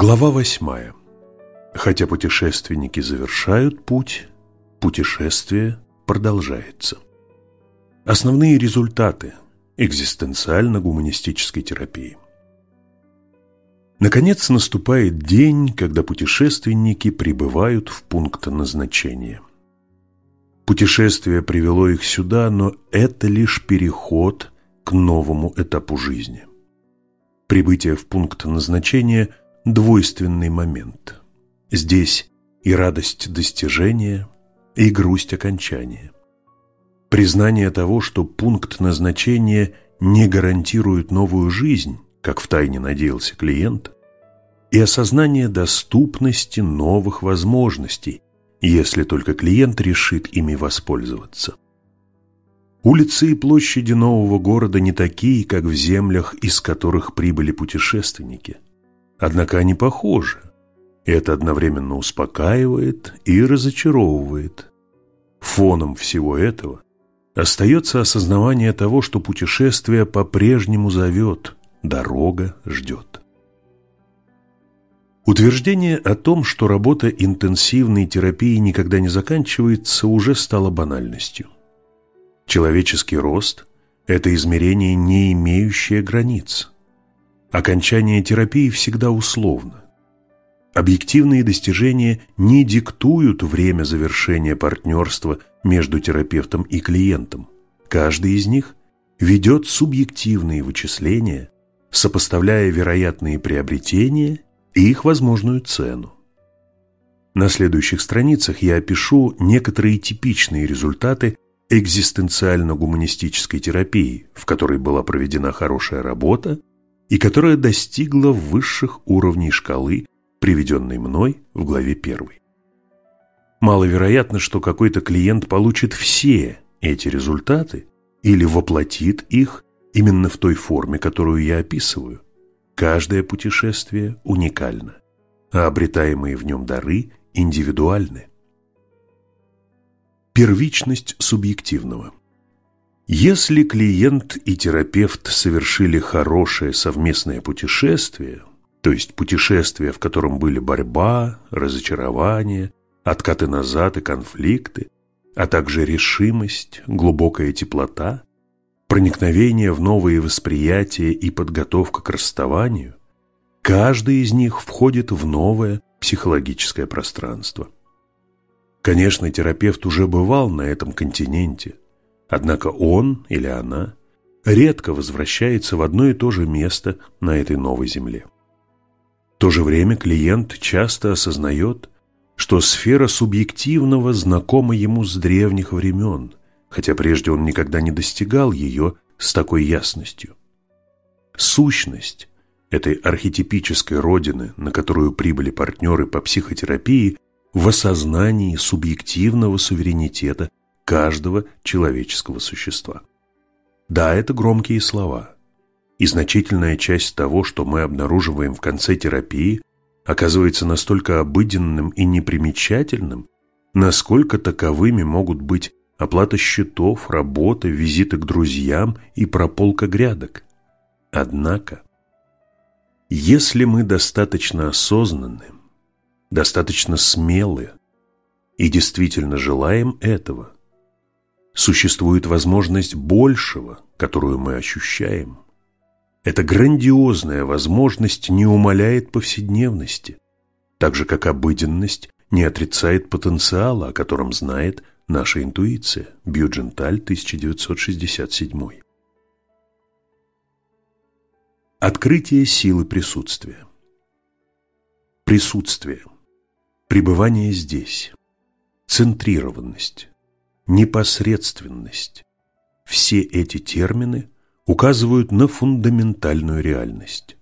Глава восьмая. Хотя путешественники завершают путь, путешествие продолжается. Основные результаты экзистенциально-гуманистической терапии. Наконец наступает день, когда путешественники прибывают в пункт назначения. Путешествие привело их сюда, но это лишь переход к новому этапу жизни. Прибытие в пункт назначения – двойственный момент. Здесь и радость достижения, и грусть окончания. Признание того, что пункт назначения не гарантирует новую жизнь, как втайне надеялся клиент, и осознание доступности новых возможностей, если только клиент решит ими воспользоваться. Улицы и площади нового города не такие, как в землях, из которых прибыли путешественники – Однако они похожи. И это одновременно успокаивает и разочаровывает. Фоном всего этого остается осознавание того, что путешествие по-прежнему зовет, дорога ждет. Утверждение о том, что работа интенсивной терапии никогда не заканчивается, уже стало банальностью. Человеческий рост – это измерение, не имеющее границ. Окончание терапии всегда условно. Объективные достижения не диктуют время завершения партнерства между терапевтом и клиентом. Каждый из них ведет субъективные вычисления, сопоставляя вероятные приобретения и их возможную цену. На следующих страницах я опишу некоторые типичные результаты экзистенциально-гуманистической терапии, в которой была проведена хорошая работа и которая достигла высших уровней шкалы, приведенной мной в главе 1. Маловероятно, что какой-то клиент получит все эти результаты или воплотит их именно в той форме, которую я описываю. Каждое путешествие уникально, а обретаемые в нем дары индивидуальны. Первичность субъективного – если клиент и терапевт совершили хорошее совместное путешествие, то есть путешествие, в котором были борьба, разочарование, откаты назад и конфликты, а также решимость, глубокая теплота, проникновение в новые восприятия и подготовка к расставанию, каждый из них входит в новое психологическое пространство. Конечно, терапевт уже бывал на этом континенте – Однако он или она редко возвращается в одно и то же место на этой новой земле. В то же время клиент часто осознает, что сфера субъективного знакома ему с древних времен, хотя прежде он никогда не достигал ее с такой ясностью. Сущность этой архетипической родины, на которую прибыли партнеры по психотерапии, в осознании субъективного суверенитета каждого человеческого существа. Да, это громкие слова. И значительная часть того, что мы обнаруживаем в конце терапии, оказывается настолько обыденным и непримечательным, насколько таковыми могут быть оплата счетов, работа, визиты к друзьям и прополка грядок. Однако, если мы достаточно осознанны, достаточно смелы и действительно желаем этого – существует возможность большего, которую мы ощущаем. Эта грандиозная возможность не умаляет повседневности, так же как обыденность не отрицает потенциала, о котором знает наша интуиция. Бьюдженталь, 1967. Открытие силы присутствия. Присутствие. Пребывание здесь. Центрированность непосредственность. Все эти термины указывают на фундаментальную реальность.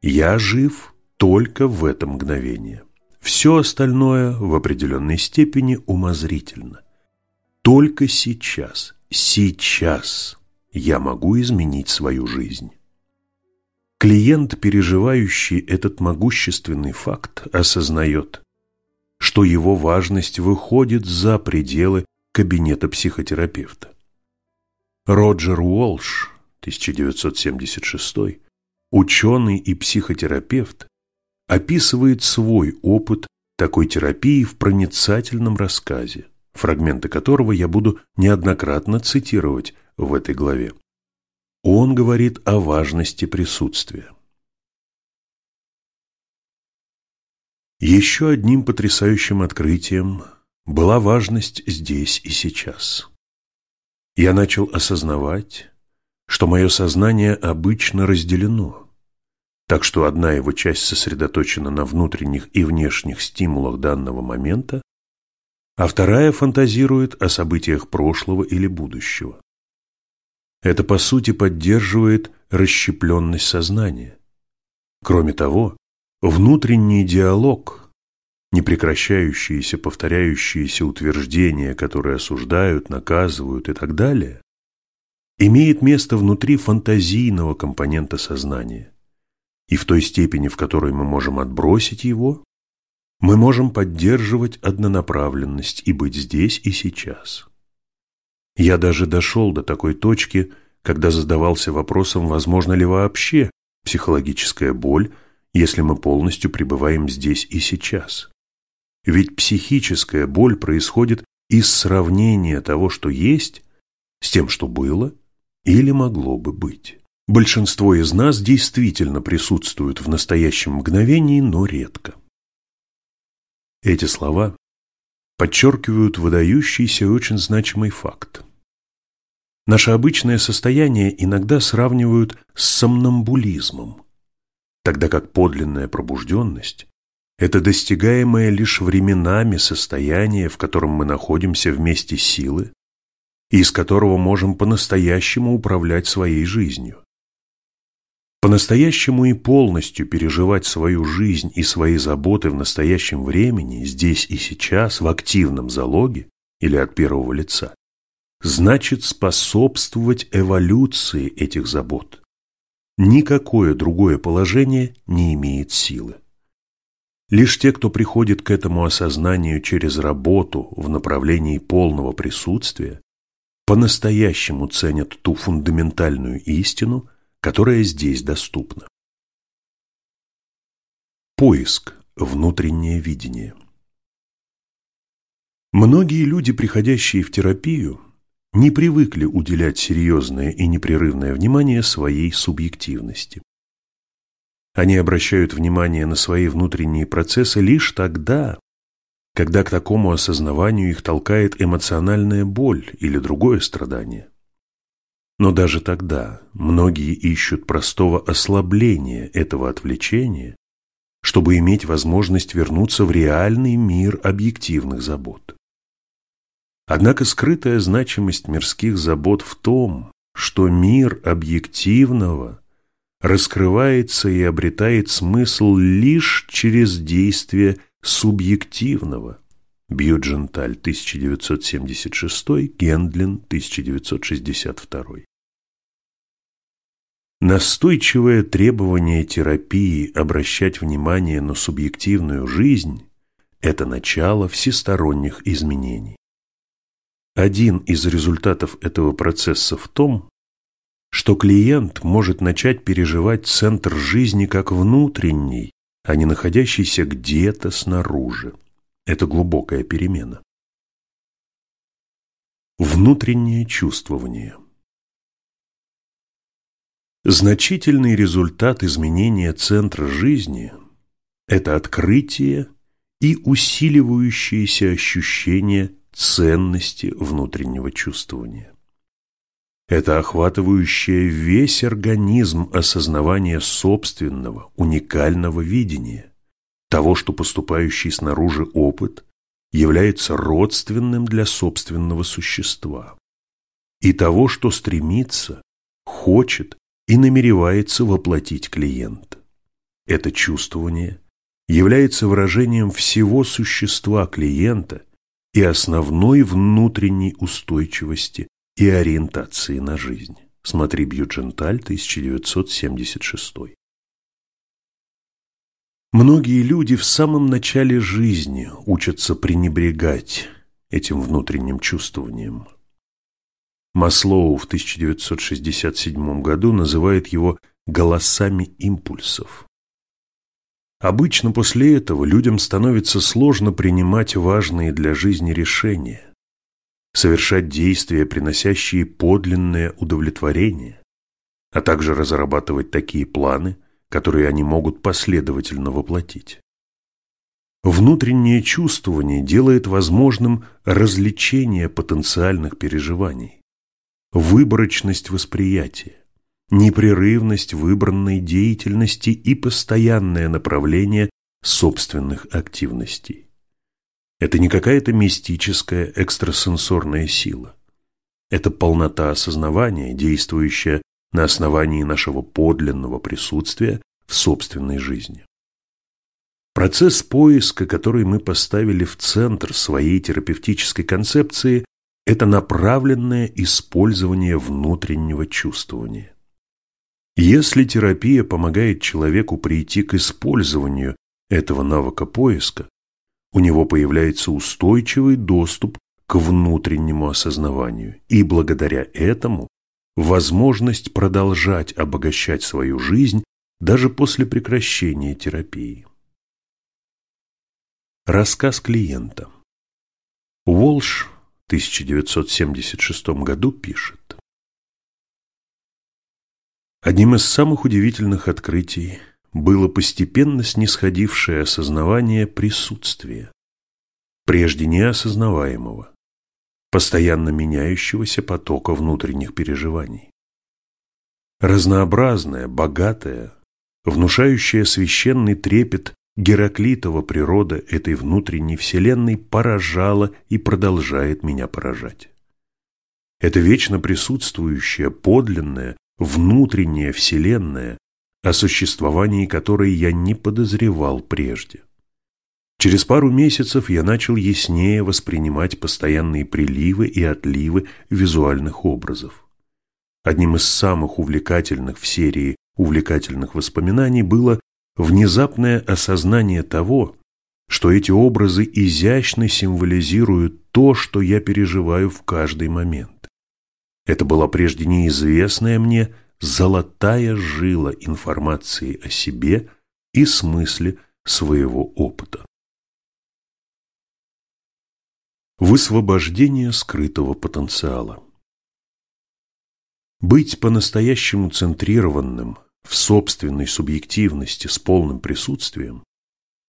Я жив только в это мгновение. Все остальное в определенной степени умозрительно. Только сейчас, сейчас я могу изменить свою жизнь. Клиент, переживающий этот могущественный факт, осознает, что его важность выходит за пределы кабинета психотерапевта. Роджер Уолш, 1976, ученый и психотерапевт, описывает свой опыт такой терапии в проницательном рассказе, фрагменты которого я буду неоднократно цитировать в этой главе. Он говорит о важности присутствия. Еще одним потрясающим открытием была важность здесь и сейчас. Я начал осознавать, что мое сознание обычно разделено, так что одна его часть сосредоточена на внутренних и внешних стимулах данного момента, а вторая фантазирует о событиях прошлого или будущего. Это, по сути, поддерживает расщепленность сознания. Кроме того, Внутренний диалог, непрекращающиеся повторяющиеся утверждения, которые осуждают, наказывают и так далее, имеет место внутри фантазийного компонента сознания. И в той степени, в которой мы можем отбросить его, мы можем поддерживать однонаправленность и быть здесь и сейчас. Я даже дошел до такой точки, когда задавался вопросом, возможно ли вообще психологическая боль если мы полностью пребываем здесь и сейчас. Ведь психическая боль происходит из сравнения того, что есть, с тем, что было или могло бы быть. Большинство из нас действительно присутствуют в настоящем мгновении, но редко. Эти слова подчеркивают выдающийся и очень значимый факт. Наше обычное состояние иногда сравнивают с сомнамбулизмом, тогда как подлинная пробужденность – это достигаемое лишь временами состояние, в котором мы находимся вместе силы и из которого можем по-настоящему управлять своей жизнью. По-настоящему и полностью переживать свою жизнь и свои заботы в настоящем времени, здесь и сейчас, в активном залоге или от первого лица, значит способствовать эволюции этих забот никакое другое положение не имеет силы. Лишь те, кто приходит к этому осознанию через работу в направлении полного присутствия, по-настоящему ценят ту фундаментальную истину, которая здесь доступна. Поиск, внутреннее видение. Многие люди, приходящие в терапию, не привыкли уделять серьезное и непрерывное внимание своей субъективности. Они обращают внимание на свои внутренние процессы лишь тогда, когда к такому осознаванию их толкает эмоциональная боль или другое страдание. Но даже тогда многие ищут простого ослабления этого отвлечения, чтобы иметь возможность вернуться в реальный мир объективных забот. Однако скрытая значимость мирских забот в том, что мир объективного раскрывается и обретает смысл лишь через действие субъективного. Бьюдженталь, 1976, Гендлин, 1962. Настойчивое требование терапии обращать внимание на субъективную жизнь – это начало всесторонних изменений. Один из результатов этого процесса в том, что клиент может начать переживать центр жизни как внутренний, а не находящийся где-то снаружи. Это глубокая перемена. Внутреннее чувствование Значительный результат изменения центра жизни – это открытие и усиливающееся ощущение ценности внутреннего чувствования. Это охватывающее весь организм осознавание собственного, уникального видения, того, что поступающий снаружи опыт является родственным для собственного существа, и того, что стремится, хочет и намеревается воплотить клиент. Это чувствование является выражением всего существа клиента – и основной внутренней устойчивости и ориентации на жизнь. Смотри Бьюдженталь, 1976. Многие люди в самом начале жизни учатся пренебрегать этим внутренним чувствованием. Маслоу в 1967 году называет его «голосами импульсов». Обычно после этого людям становится сложно принимать важные для жизни решения, совершать действия, приносящие подлинное удовлетворение, а также разрабатывать такие планы, которые они могут последовательно воплотить. Внутреннее чувствование делает возможным развлечение потенциальных переживаний, выборочность восприятия, непрерывность выбранной деятельности и постоянное направление собственных активностей. Это не какая-то мистическая экстрасенсорная сила. Это полнота осознавания, действующая на основании нашего подлинного присутствия в собственной жизни. Процесс поиска, который мы поставили в центр своей терапевтической концепции, это направленное использование внутреннего чувствования. Если терапия помогает человеку прийти к использованию этого навыка поиска, у него появляется устойчивый доступ к внутреннему осознаванию, и благодаря этому возможность продолжать обогащать свою жизнь даже после прекращения терапии. Рассказ клиента Уолш в 1976 году пишет Одним из самых удивительных открытий было постепенно снисходившее осознавание присутствия, прежде неосознаваемого, постоянно меняющегося потока внутренних переживаний. Разнообразная, богатая, внушающая священный трепет Гераклитова природа этой внутренней вселенной поражала и продолжает меня поражать. Это вечно присутствующая, подлинная, внутренняя вселенная, о существовании которой я не подозревал прежде. Через пару месяцев я начал яснее воспринимать постоянные приливы и отливы визуальных образов. Одним из самых увлекательных в серии увлекательных воспоминаний было внезапное осознание того, что эти образы изящно символизируют то, что я переживаю в каждый момент. Это была прежде неизвестная мне золотая жила информации о себе и смысле своего опыта. Высвобождение скрытого потенциала Быть по-настоящему центрированным в собственной субъективности с полным присутствием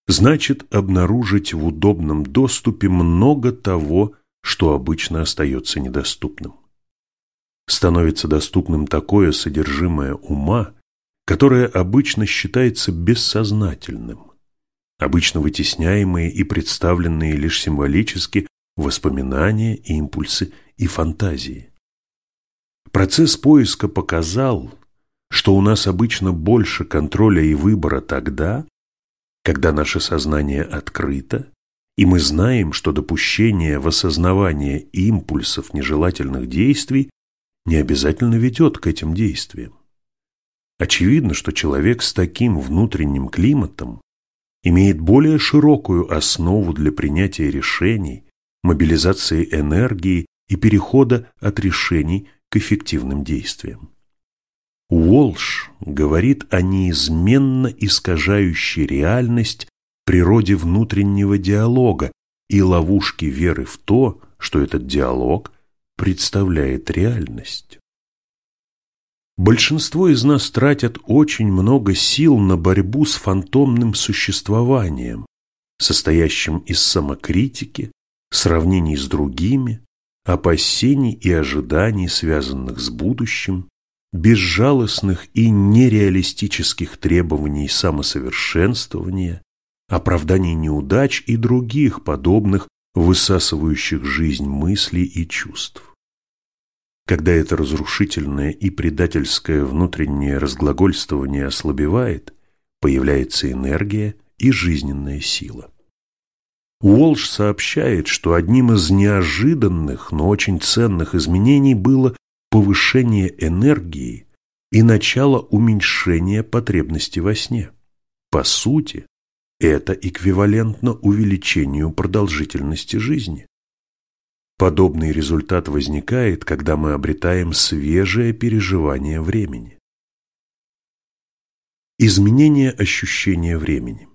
значит обнаружить в удобном доступе много того, что обычно остается недоступным становится доступным такое содержимое ума, которое обычно считается бессознательным, обычно вытесняемые и представленные лишь символически воспоминания, импульсы и фантазии. Процесс поиска показал, что у нас обычно больше контроля и выбора тогда, когда наше сознание открыто, и мы знаем, что допущение в осознавание импульсов нежелательных действий не обязательно ведет к этим действиям. Очевидно, что человек с таким внутренним климатом имеет более широкую основу для принятия решений, мобилизации энергии и перехода от решений к эффективным действиям. Уолш говорит о неизменно искажающей реальность природе внутреннего диалога и ловушке веры в то, что этот диалог представляет реальность. Большинство из нас тратят очень много сил на борьбу с фантомным существованием, состоящим из самокритики, сравнений с другими, опасений и ожиданий, связанных с будущим, безжалостных и нереалистических требований самосовершенствования, оправданий неудач и других подобных высасывающих жизнь мыслей и чувств. Когда это разрушительное и предательское внутреннее разглагольствование ослабевает, появляется энергия и жизненная сила. Уолш сообщает, что одним из неожиданных, но очень ценных изменений было повышение энергии и начало уменьшения потребности во сне. По сути, это эквивалентно увеличению продолжительности жизни. Подобный результат возникает, когда мы обретаем свежее переживание времени. Изменение ощущения времени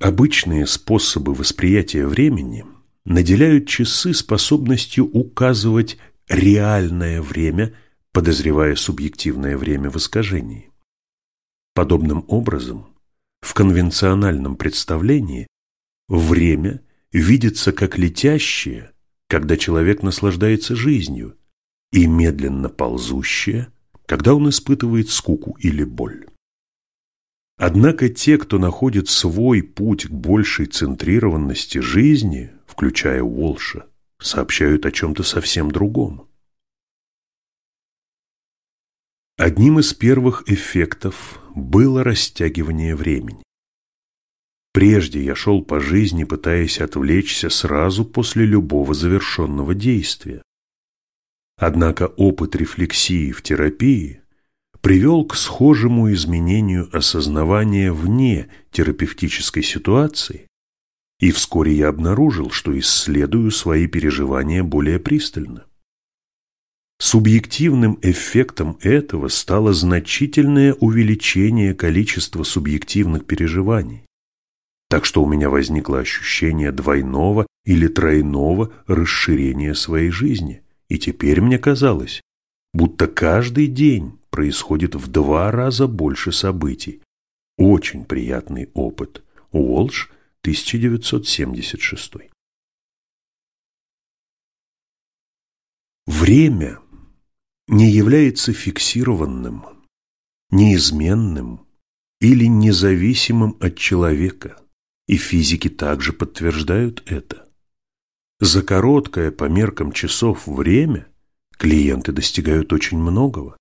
Обычные способы восприятия времени наделяют часы способностью указывать реальное время, подозревая субъективное время в искажении. Подобным образом, в конвенциональном представлении время видится как летящее, когда человек наслаждается жизнью, и медленно ползущее, когда он испытывает скуку или боль. Однако те, кто находит свой путь к большей центрированности жизни, включая Уолша, сообщают о чем-то совсем другом. Одним из первых эффектов было растягивание времени. Прежде я шел по жизни, пытаясь отвлечься сразу после любого завершенного действия. Однако опыт рефлексии в терапии привел к схожему изменению осознавания вне терапевтической ситуации, и вскоре я обнаружил, что исследую свои переживания более пристально. Субъективным эффектом этого стало значительное увеличение количества субъективных переживаний, так что у меня возникло ощущение двойного или тройного расширения своей жизни, и теперь мне казалось, будто каждый день происходит в два раза больше событий. Очень приятный опыт. Уолш, 1976. Время не является фиксированным, неизменным или независимым от человека, и физики также подтверждают это. За короткое по меркам часов время клиенты достигают очень многого.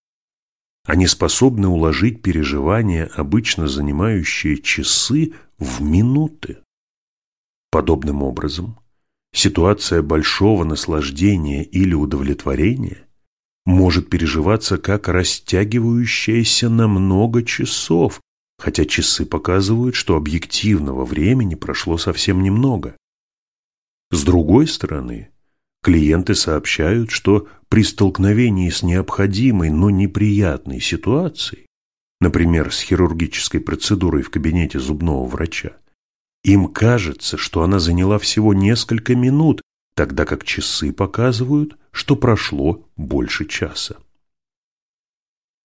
Они способны уложить переживания, обычно занимающие часы, в минуты. Подобным образом, ситуация большого наслаждения или удовлетворения может переживаться как растягивающаяся на много часов, хотя часы показывают, что объективного времени прошло совсем немного. С другой стороны, клиенты сообщают, что при столкновении с необходимой, но неприятной ситуацией, например, с хирургической процедурой в кабинете зубного врача, им кажется, что она заняла всего несколько минут, тогда как часы показывают, что прошло больше часа.